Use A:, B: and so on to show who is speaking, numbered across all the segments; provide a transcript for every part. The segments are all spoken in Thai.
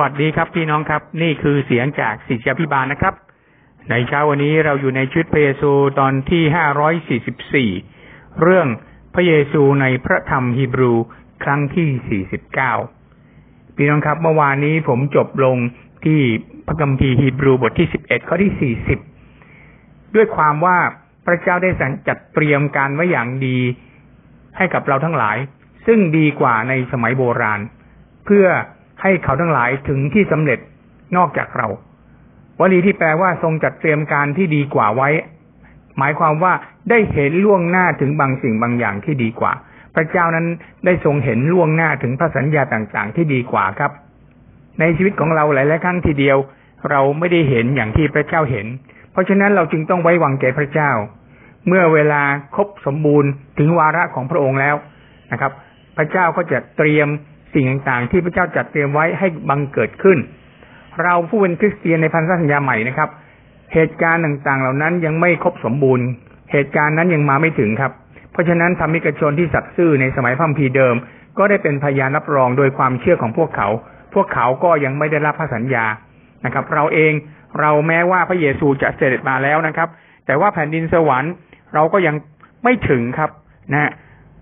A: วัสดีครับพี่น้องครับ นี่คือเสียงจากศิษยาพิบาลนะครับ ในเช้าวันนี้เราอยู่ในชุดพระเยซูตอนที่ห้าร้อยสี่สิบสี่เรื่องพระเยซูในพระธรรมฮีบรูครั้งที่สี่สิบเก้าพี่น้องครับ เมื่อวานนี้ผมจบลงที่พระคัมภีร์ฮีบรูบทที่สิบเอ็ดข้อที่สี่สิบด้วยความว่าพระเจ้าได้สัจัดเตรียมการไว้อย่างดีให้กับเราทั้งหลาย ซึ่งดีกว่าในสมัยโบราณ เพื่อ ให้เขาทั้งหลายถึงที่สำเร็จนอกจากเราวลีที่แปลว่าทรงจัดเตรียมการที่ดีกว่าไว้ หมายความว่าได้เห็นล่วงหน้าถึงบางสิ่งบางอย่างที่ดีกว่า พระเจ้านั้นได้ทรงเห็นล่วงหน้าถึงพระสัญญาต่างๆ ที่ดีกว่าครับ ในชีวิตของเราหลายๆครั้งทีเดียว เราไม่ได้เห็นอย่างที่พระเจ้าเห็น เพราะฉะนั้นเราจึงต้องไว้วางใจพระเจ้า เมื่อเวลาครบสมบูรณ์ถึงวาระของพระองค์แล้วนะครับ พระเจ้าก็จะเตรียม สิ่งต่างๆ ที่พระเจ้าจัดเตรียมไว้ให้บังเกิดขึ้น เราผู้เป็นคริสเตียนในพันธสัญญาใหม่นะครับ เหตุการณ์ต่างๆ เหล่านั้นยังไม่ครบสมบูรณ์ เหตุการณ์นั้นยังมาไม่ถึงครับ เพราะฉะนั้นธรรมิกชนที่สัตย์ซื่อในสมัยพัมพีเดิม ก็ได้เป็นพยานรับรองโดยความเชื่อของพวกเขา พวกเขาก็ยังไม่ได้รับพระสัญญานะครับ เราเองเราแม้ว่าพระเยซูจะเสด็จมาแล้วนะครับ แต่ว่าแผ่นดินสวรรค์เราก็ยังไม่ถึงครับนะ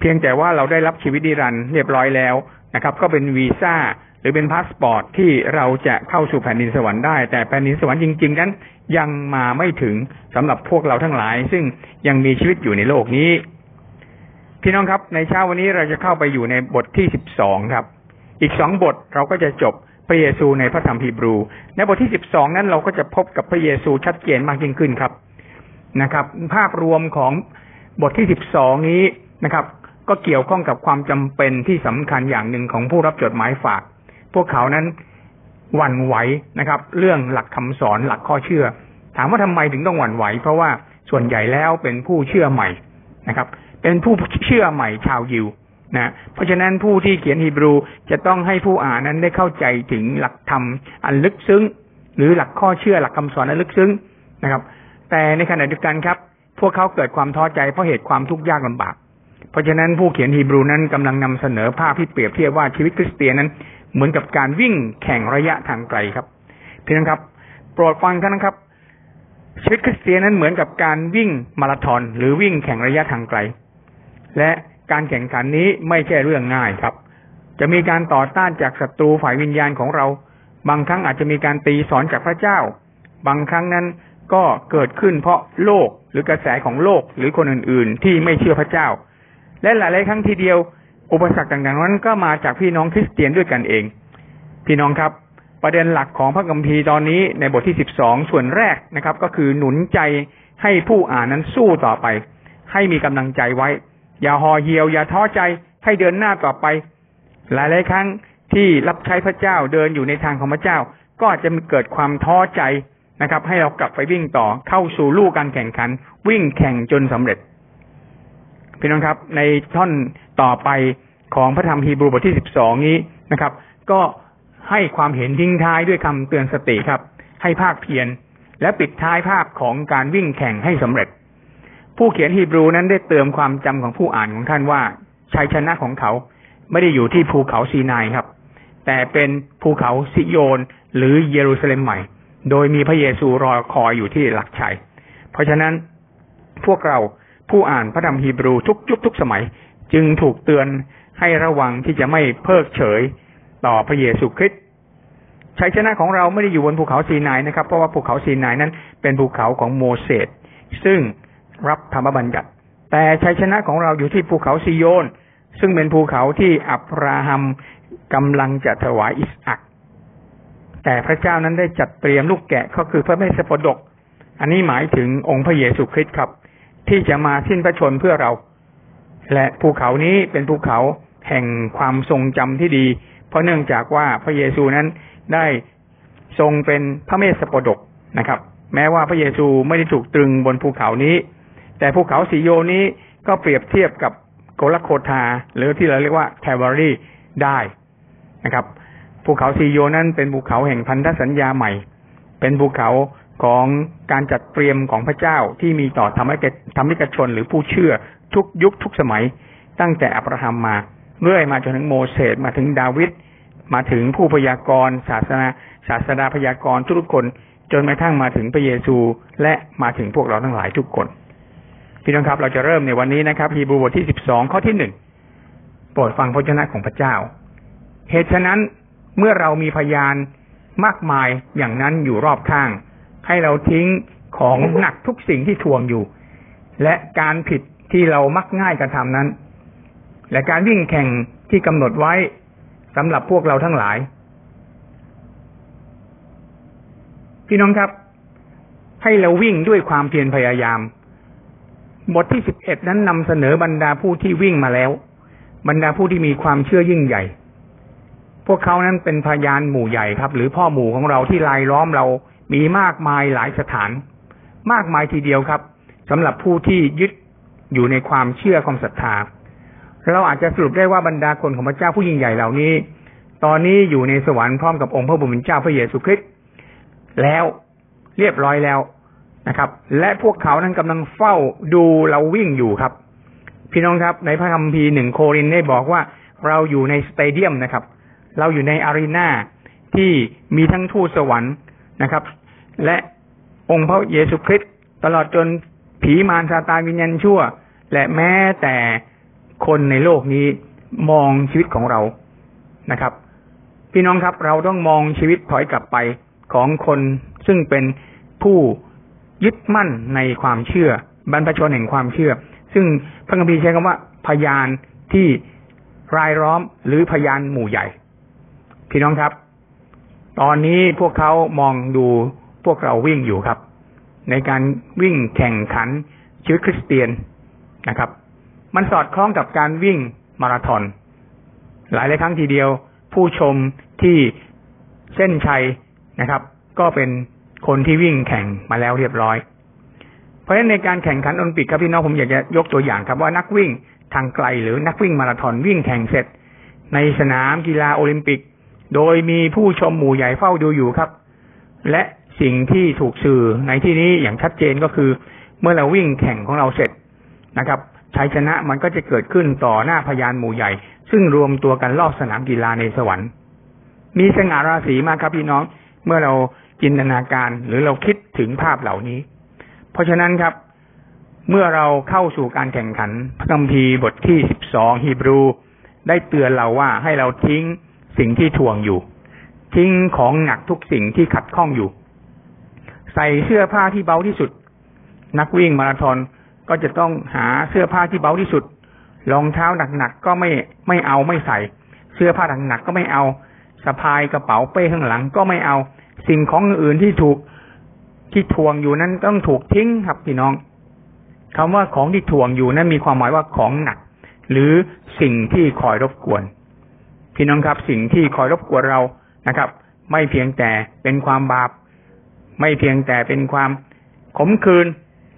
A: เพียงแต่ว่าเราได้รับชีวิตนิรันดร์เรียบร้อยแล้ว นะครับ ก็เป็นวีซ่าหรือเป็นพาสปอร์ตที่เราจะเข้าสู่แผ่นดินสวรรค์ได้ แต่แผ่นดินสวรรค์จริง ๆ นั้นยังมาไม่ถึงสำหรับพวกเราทั้งหลาย ซึ่งยังมีชีวิตอยู่ในโลกนี้ พี่น้องครับในเช้าวันนี้เราจะเข้าไปอยู่ในบทที่สิบสองครับ อีกสองบทเราก็จะจบพระเยซูในพระธรรมฮีบรู ในบทที่สิบสองนั้นเราก็จะพบกับพระเยซูชัดเจนมากยิ่งขึ้นครับนะครับ ภาพรวมของบทที่สิบสองนี้นะครับ ก็เกี่ยวข้องกับความจำเป็นที่สำคัญอย่างหนึ่งของผู้รับจดหมายฝาก พวกเขานั้นหวั่นไหวนะครับ เรื่องหลักคำสอนหลักข้อเชื่อ ถามว่าทำไมถึงต้องหวั่นไหว เพราะว่าส่วนใหญ่แล้วเป็นผู้เชื่อใหม่นะครับ เป็นผู้เชื่อใหม่ชาวยิวนะเพราะฉะนั้นผู้ที่เขียนฮีบรูจะต้องให้ผู้อ่านนั้นได้เข้าใจถึงหลักธรรมอันลึกซึ้ง หรือหลักข้อเชื่อหลักคำสอนอันลึกซึ้งนะครับ แต่ในขณะเดียวกันครับ พวกเขาเกิดความท้อใจเพราะเหตุความทุกข์ยากลำบาก เพราะฉะนั้นผู้เขียนฮีบรูนั้นกำลังนำเสนอภาพที่เปรียบเทียบว่าชีวิตคริสเตียนนั้น เหมือนกับการวิ่งแข่งระยะทางไกลครับพี่น้องครับโปรดฟังกันนะครับ ชีวิตคริสเตียนนั้นเหมือนกับการวิ่งมาราธอนหรือวิ่งแข่งระยะทางไกล และการแข่งขันนี้ไม่ใช่เรื่องง่ายครับ จะมีการต่อต้านจากศัตรูฝ่ายวิญญาณของเรา บางครั้งอาจจะมีการตีสอนจากพระเจ้า บางครั้งนั้นก็เกิดขึ้นเพราะโลกหรือกระแสของโลกหรือคนอื่น ๆ ที่ไม่เชื่อพระเจ้า และหลายๆครั้งทีเดียว อุปสรรคต่างๆนั้นก็มาจากพี่น้องคริสเตียนด้วยกันเอง พี่น้องครับ ประเด็นหลักของพระคัมภีร์ตอนนี้ในบทที่สิบสองส่วนแรกนะครับ ก็คือหนุนใจให้ผู้อ่านนั้นสู้ต่อไป ให้มีกำลังใจไว้ อย่าห่อเหี่ยว อย่าท้อใจให้เดินหน้าต่อไป หลายๆครั้งที่รับใช้พระเจ้าเดินอยู่ในทางของพระเจ้า ก็าจจะเกิดความท้อใจนะครับ ให้เรากลับไปวิ่งต่อเข้าสู่ลู่การแข่งขัน วิ่งแข่งจนสำเร็จ พี่น้องครับ ในท่อนต่อไปของพระธรรมฮีบรูบทที่สิบสองนี้นะครับ ก็ให้ความเห็นทิ้งท้ายด้วยคำเตือนสติครับ ให้พากเพียรและปิดท้ายภาพของการวิ่งแข่งให้สำเร็จ ผู้เขียนฮีบรูนั้นได้เตือนความจำของผู้อ่านของท่านว่าชัยชนะของเขาไม่ได้อยู่ที่ภูเขาซีนายครับ แต่เป็นภูเขาซิโยน หรือเยรูซาเล็มใหม่ โดยมีพระเยซูรอคอยอยู่ที่หลักชัย เพราะฉะนั้นพวกเรา ผู้อ่านพระธรรมฮีบรูทุกยุคทุกสมัย จึงถูกเตือนให้ระวังที่จะไม่เพิกเฉยต่อพระเยซูคริสต์ชัยชนะของเราไม่ได้อยู่บนภูเขาซีนายนะครับ เพราะว่าภูเขาซีนายนั้นเป็นภูเขาของโมเสสซึ่งรับธรรมบัญญัติ แต่ชัยชนะของเราอยู่ที่ภูเขาซิโยน ซึ่งเป็นภูเขาที่อับราฮัมกำลังจะถวายอิสอักแต่พระเจ้านั้นได้จัดเตรียมลูกแกะก็คือพระเมสสปดก อันนี้หมายถึงองค์พระเยซูคริสต์ครับ ที่จะมาสิ้นพระชนเพื่อเรา และภูเขานี้เป็นภูเขาแห่งความทรงจำที่ดี เพราะเนื่องจากว่าพระเยซูนั้นได้ทรงเป็นพระเมสสปดกนะครับ แม้ว่าพระเยซูไม่ได้ถูกตรึงบนภูเขานี้ แต่ภูเขาสีโยนี้ก็เปรียบเทียบกับโกลโคทา หรือที่เราเรียกว่าแทวารีได้นะครับ ภูเขาสีโยนั้นเป็นภูเขาแห่งพันธสัญญาใหม่ เป็นภูเขา ของการจัดเตรียมของพระเจ้าที่มีต่อธรรมิกธรรมิกชนหรือผู้เชื่อทุกยุคทุกสมัย ตั้งแต่อับราฮัมมาเรื่อยมาจนถึงโมเสสมาถึงดาวิดมาถึงผู้พยากรณ์ศาสนาศาสดาพยากรณ์ทุกคน จนกระทั่งมาถึงพระเยซูและมาถึงพวกเราทั้งหลายทุกคนพี่น้องครับเราจะเริ่มในวันนี้นะครับฮีบรูบทที่สิบสองข้อที่หนึ่งโปรดฟังพระเจ้าของพระเจ้า เหตุฉะนั้นเมื่อเรามีพยานมากมายอย่างนั้นอยู่รอบข้าง ให้เราทิ้งของหนักทุกสิ่งที่ทวงอยู่ และการผิดที่เรามักง่ายกระทำนั้น และการวิ่งแข่งที่กำหนดไว้สำหรับพวกเราทั้งหลาย พี่น้องครับ ให้เราวิ่งด้วยความเพียรพยายาม บทที่สิบเอ็ดนั้นนำเสนอบรรดาผู้ที่วิ่งมาแล้ว บรรดาผู้ที่มีความเชื่อยิ่งใหญ่ พวกเขานั้นเป็นพยานหมู่ใหญ่ครับ หรือพ่อหมู่ของเราที่ลายล้อมเรา มีมากมายหลายสถาน มากมายทีเดียวครับสำหรับผู้ที่ยึดอยู่ในความเชื่อความศรัทธา เราอาจจะสรุปได้ว่าบรรดาคนของพระเจ้าผู้ยิ่งใหญ่เหล่านี้ ตอนนี้อยู่ในสวรรค์พร้อมกับองค์พระบุญเจ้าพระเยซูคริสต์แล้วเรียบร้อยแล้วนะครับ และพวกเขานั้นกำลังเฝ้าดูเราวิ่งอยู่ครับ พี่น้องครับ ในพระคัมภีร์หนึ่งโครินธ์ได้บอกว่าเราอยู่ใน stadium นะครับ เราอยู่ใน arena ที่มีทั้งทูตสวรรค์นะครับ และองค์พระเยซูคริสต์ตลอดจนผีมารซาตานวิญญาณชั่ว และแม้แต่คนในโลกนี้มองชีวิตของเรานะครับ พี่น้องครับเราต้องมองชีวิตถอยกลับไปของคนซึ่งเป็นผู้ยึดมั่นในความเชื่อบรรพชนแห่งความเชื่อ ซึ่งพระคัมภีร์ใช้คำว่า พยานที่รายล้อมหรือพยานหมู่ใหญ่ พี่น้องครับ ตอนนี้พวกเขามองดู พวกเราวิ่งอยู่ครับ ในการวิ่งแข่งขันชีวิตคริสเตียนนะครับ มันสอดคล้องกับการวิ่งมาราธอนหลายหลายครั้งทีเดียว ผู้ชมที่เส้นชัยนะครับ ก็เป็นคนที่วิ่งแข่งมาแล้วเรียบร้อย เพราะฉะนั้นในการแข่งขันโอลิมปิกครับพี่น้องผมอยากจะยกตัวอย่างครับว่านักวิ่งทางไกลหรือนักวิ่งมาราธอนวิ่งแข่งเสร็จ ในสนามกีฬาโอลิมปิก โดยมีผู้ชมหมู่ใหญ่เฝ้าดูอยู่ครับ และ สิ่งที่ถูกสื่อในที่นี้อย่างชัดเจนก็คือ เมื่อเราวิ่งแข่งของเราเสร็จนะครับชัยชนะมันก็จะเกิดขึ้นต่อหน้าพยานหมู่ใหญ่ ซึ่งรวมตัวกันรอบสนามกีฬาในสวรรค์ มีสง่าราศีมากครับพี่น้อง เมื่อเราจินตนาการหรือเราคิดถึงภาพเหล่านี้ เพราะฉะนั้นครับ เมื่อเราเข้าสู่การแข่งขันพระคัมภีร์บทที่สิบสองฮีบรู ได้เตือนเราว่าให้เราทิ้งสิ่งที่ทวงอยู่ ทิ้งของหนักทุกสิ่งที่ขัดข้องอยู่ ใส่เสื้อผ้าที่เบาที่สุด นักวิ่งมาราธอนก็จะต้องหาเสื้อผ้าที่เบาที่สุดรองเท้าหนักๆก็ไม่ไม่เอาไม่ใส่ เสื้อผ้าหนักๆก็ไม่เอาสะพายกระเป๋าเป้ข้างหลังก็ไม่เอา สิ่งของอื่นที่ถูกที่ทวงอยู่นั้นต้องถูกทิ้งครับพี่น้องคำว่าของที่ทวงอยู่นั้นมีความหมายว่าของหนัก หรือสิ่งที่คอยรบกวน พี่น้องครับ สิ่งที่คอยรบกวนเรานะครับ ไม่เพียงแต่เป็นความบาป ไม่เพียงแต่เป็นความขมขื่น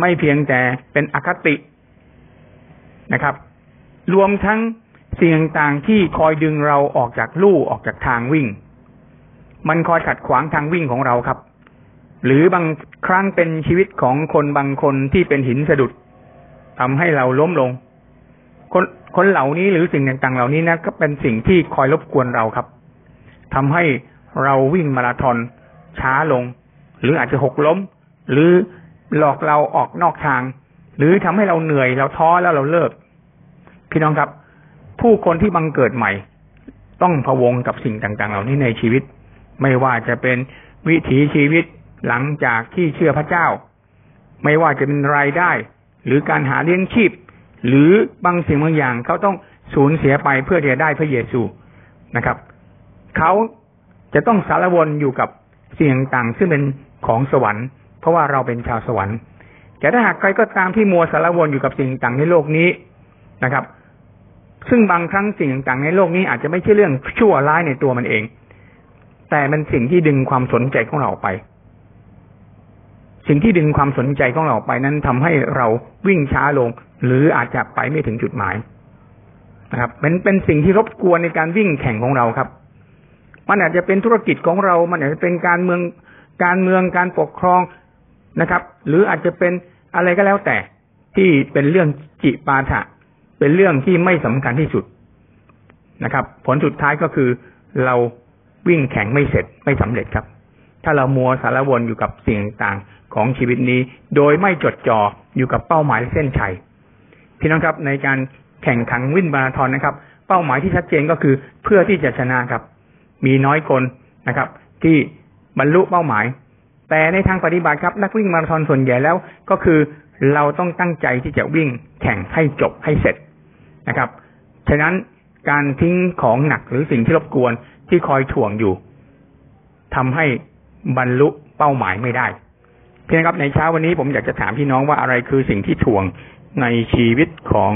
A: ไม่เพียงแต่เป็นอคตินะครับ รวมทั้งสิ่งต่างๆที่คอยดึงเราออกจากลู่ออกจากทางวิ่ง มันคอยขัดขวางทางวิ่งของเราครับ หรือบางครั้งเป็นชีวิตของคนบางคนที่เป็นหินสะดุดทำให้เราล้มลง คนคนเหล่านี้หรือสิ่งต่างๆ เหล่านี้นะก็เป็นสิ่งที่คอยรบกวนเราครับทำให้เราวิ่งมาราธอนช้าลง หรืออาจจะหกล้ม หรือหลอกเราออกนอกทาง หรือทำให้เราเหนื่อยเราท้อแล้วเราเลิก พี่น้องครับ ผู้คนที่บังเกิดใหม่ ต้องพะวงกับสิ่งต่างๆ เหล่านี้ในชีวิต ไม่ว่าจะเป็นวิถีชีวิตหลังจากที่เชื่อพระเจ้า ไม่ว่าจะเป็นรายได้ หรือการหาเลี้ยงชีพ หรือบางสิ่งบางอย่างเขาต้องสูญเสียไปเพื่อจะได้พระเยซูนะครับ เขาจะต้องสารวนอยู่กับสิ่งต่างๆซึ่งเป็น ของสวรรค์ เพราะว่าเราเป็นชาวสวรรค์แต่ถ้าหากใครก็ตามที่มัวสารวนอยู่กับสิ่งต่างในโลกนี้นะครับ ซึ่งบางครั้งสิ่งต่างในโลกนี้อาจจะไม่ใช่เรื่องชั่วร้ายในตัวมันเอง แต่มันสิ่งที่ดึงความสนใจของเราออกไป สิ่งที่ดึงความสนใจของเราออกไปนั้นทำให้เราวิ่งช้าลง หรืออาจจะไปไม่ถึงจุดหมายนะครับเป็นเป็นสิ่งที่รบกวนในการวิ่งแข่งของเราครับ มันอาจจะเป็นธุรกิจของเรา มันอาจจะเป็นการเมือง การเมืองการปกครองนะครับ หรืออาจจะเป็นอะไรก็แล้วแต่ที่เป็นเรื่องจิปาถะ เป็นเรื่องที่ไม่สำคัญที่สุดนะครับ ผลสุดท้ายก็คือเราวิ่งแข่งไม่เสร็จไม่สำเร็จครับ ถ้าเรามัวสารวนอยู่กับสิ่งต่างๆของชีวิตนี้ โดยไม่จดจ่ออยู่กับเป้าหมายเส้นชัยพี่น้องครับในการแข่งขันวิ่งมาราธอนนะครับ เป้าหมายที่ชัดเจนก็คือเพื่อที่จะชนะครับ มีน้อยคนนะครับ ที่ บรรลุเป้าหมาย แต่ในทางปฏิบัติครับ นักวิ่งมาราธอนส่วนใหญ่แล้วก็คือเราต้องตั้งใจที่จะวิ่งแข่งให้จบให้เสร็จนะครับ ฉะนั้นการทิ้งของหนักหรือสิ่งที่รบกวนที่คอยถ่วงอยู่ทำให้บรรลุเป้าหมายไม่ได้เพียงครับในเช้าวันนี้ผมอยากจะถามพี่น้องว่าอะไรคือสิ่งที่ถ่วงในชีวิตของ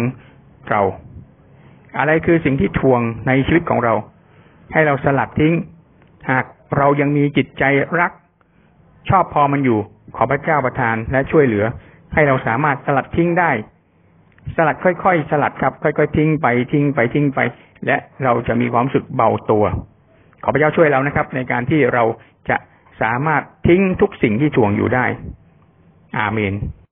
A: เรา อะไรคือสิ่งที่ถ่วงในชีวิตของเรา ให้เราสลัดทิ้ง หาก เรายังมีจิตใจรัก ชอบพอมันอยู่ ขอพระเจ้าประทานและช่วยเหลือ ให้เราสามารถสลัดทิ้งได้ สลัดค่อยๆสลัดครับ ค่อยๆทิ้งไปทิ้งไปทิ้งไป และเราจะมีความสึกเบาตัว ขอพระเจ้าช่วยเรานะครับ ในการที่เราจะสามารถทิ้งทุกสิ่งที่ถ่วงอยู่ได้ อาเมน